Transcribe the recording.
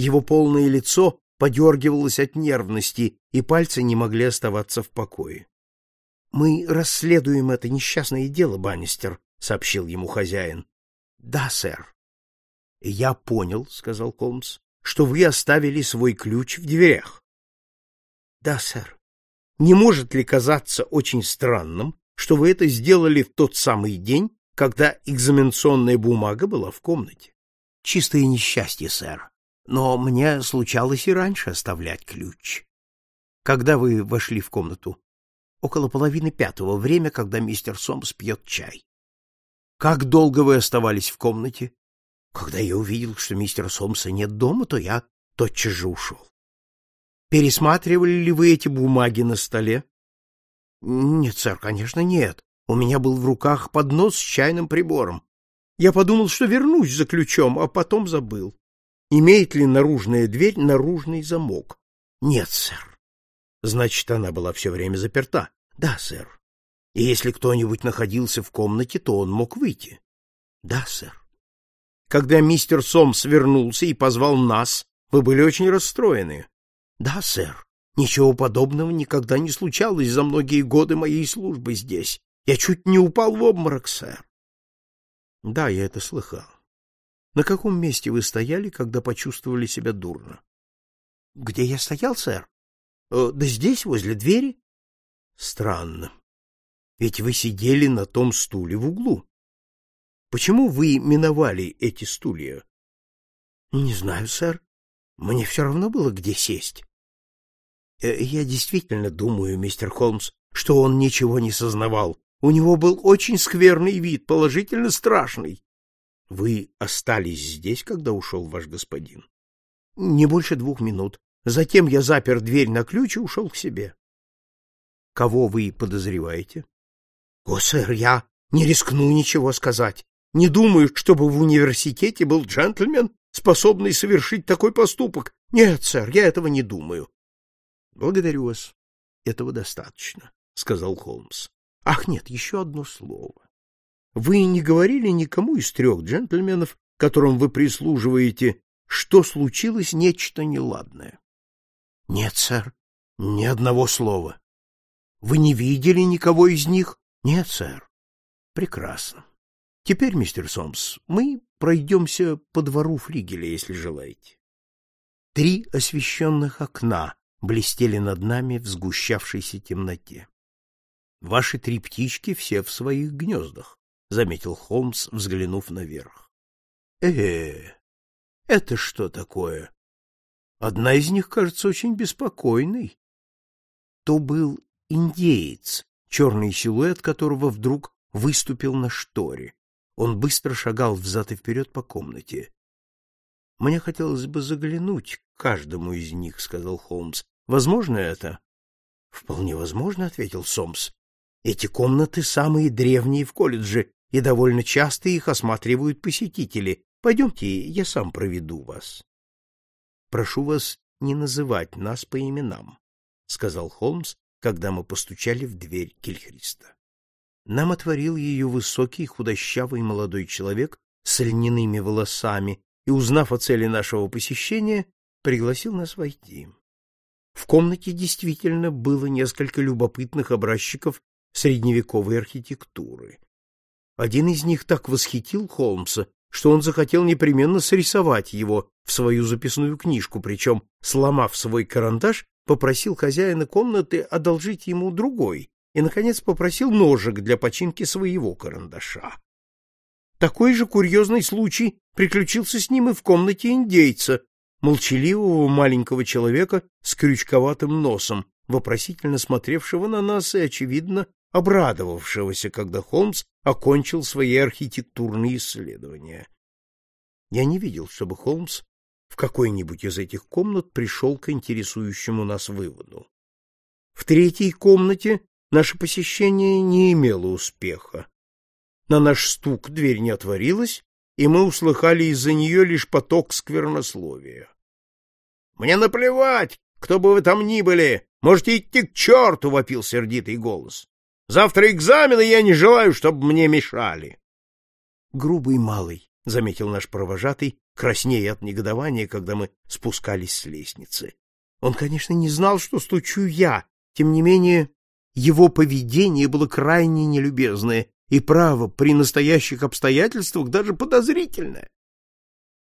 Его полное лицо подергивалось от нервности, и пальцы не могли оставаться в покое. — Мы расследуем это несчастное дело, Баннистер, — сообщил ему хозяин. — Да, сэр. — Я понял, — сказал Холмс, — что вы оставили свой ключ в дверях. — Да, сэр. Не может ли казаться очень странным, что вы это сделали в тот самый день, когда экзаменационная бумага была в комнате? — Чистое несчастье, сэр. Но мне случалось и раньше оставлять ключ. Когда вы вошли в комнату? Около половины пятого, время, когда мистер Сомс пьет чай. Как долго вы оставались в комнате? Когда я увидел, что мистера Сомса нет дома, то я тотчас же ушел. Пересматривали ли вы эти бумаги на столе? Нет, сэр, конечно, нет. У меня был в руках поднос с чайным прибором. Я подумал, что вернусь за ключом, а потом забыл. Имеет ли наружная дверь наружный замок? Нет, сэр. Значит, она была все время заперта. Да, сэр. И если кто-нибудь находился в комнате, то он мог выйти. Да, сэр. Когда мистер Сомс вернулся и позвал нас, вы были очень расстроены. Да, сэр. Ничего подобного никогда не случалось за многие годы моей службы здесь. Я чуть не упал в обморок, сэр. Да, я это слыхал. На каком месте вы стояли, когда почувствовали себя дурно? Где я стоял, сэр? Э, да здесь, возле двери. Странно. Ведь вы сидели на том стуле в углу. Почему вы миновали эти стулья? Не знаю, сэр. Мне все равно было где сесть. Э, я действительно думаю, мистер Холмс, что он ничего не сознавал. У него был очень скверный вид, положительно страшный. Вы остались здесь, когда ушел ваш господин? Не больше двух минут. Затем я запер дверь на ключ и ушел к себе. Кого вы подозреваете? О, сэр, я не рискну ничего сказать. Не думаю, чтобы в университете был джентльмен, способный совершить такой поступок. Нет, сэр, я этого не думаю. Благодарю вас. Этого достаточно, сказал Холмс. Ах, нет, еще одно слово. Вы не говорили никому из трех джентльменов, которым вы прислуживаете, что случилось нечто неладное? Нет, сэр, ни одного слова. Вы не видели никого из них? Нет, сэр. Прекрасно. Теперь, мистер Сомс, мы пройдемся по двору флигеля, если желаете. Три освещенных окна блестели над нами в сгущавшейся темноте. Ваши три птички все в своих гнездах, заметил Холмс, взглянув наверх. Э, это что такое? Одна из них, кажется, очень беспокойной. То был индеец, черный силуэт которого вдруг выступил на шторе. Он быстро шагал взад и вперед по комнате. — Мне хотелось бы заглянуть к каждому из них, — сказал Холмс. — Возможно это? — Вполне возможно, — ответил Сомс. — Эти комнаты самые древние в колледже, и довольно часто их осматривают посетители. Пойдемте, я сам проведу вас. — Прошу вас не называть нас по именам, — сказал Холмс, когда мы постучали в дверь Кильхриста. Нам отворил ее высокий худощавый молодой человек с льняными волосами и, узнав о цели нашего посещения, пригласил нас войти. В комнате действительно было несколько любопытных образчиков средневековой архитектуры. Один из них так восхитил Холмса, что он захотел непременно срисовать его в свою записную книжку, причем, сломав свой карандаш, попросил хозяина комнаты одолжить ему другой и, наконец, попросил ножик для починки своего карандаша. Такой же курьезный случай приключился с ним и в комнате индейца, молчаливого маленького человека с крючковатым носом, вопросительно смотревшего на нас и, очевидно, обрадовавшегося, когда Холмс окончил свои архитектурные исследования. Я не видел, чтобы Холмс в какой-нибудь из этих комнат пришел к интересующему нас выводу. В третьей комнате наше посещение не имело успеха. На наш стук дверь не отворилась, и мы услыхали из-за нее лишь поток сквернословия. — Мне наплевать, кто бы вы там ни были! Можете идти к черту! — вопил сердитый голос. — Завтра экзамены, я не желаю, чтобы мне мешали. Грубый малый, — заметил наш провожатый, краснея от негодования, когда мы спускались с лестницы. Он, конечно, не знал, что стучу я, тем не менее его поведение было крайне нелюбезное и, право, при настоящих обстоятельствах даже подозрительное.